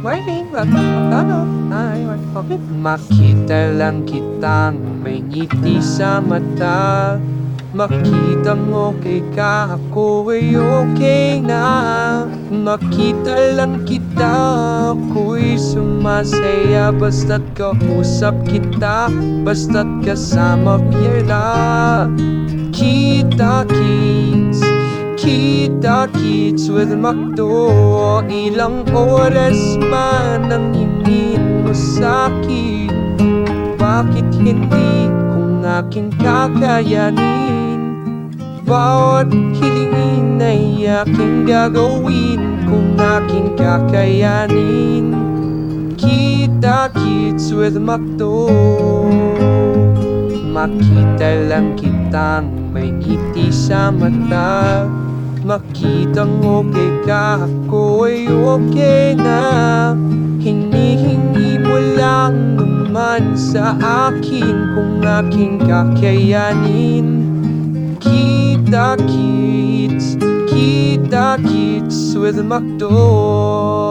at ano ay okay. Makita lang kitang may ngiti sa mata. Makita mo kay ka ako ay okay na. Makita lang kita ako'y sumasaya. Basta't kausap kita Basta't kasama kita Kita kids Kita kids with Macdo Ilang oras pa nang hingin mo sa'kin Bakit hindi kung aking kakayanin? Bawat hilingin ay aking gagawin Kung aking kakayanin. Kita kids with Macdo. Makita lang kitang may ngiti sa mata makitang okay ka Ako ay okay na. Hinihingi mo lang naman sa akin Kung aking kakayanin. Kita kits, kita kits with McDonald's.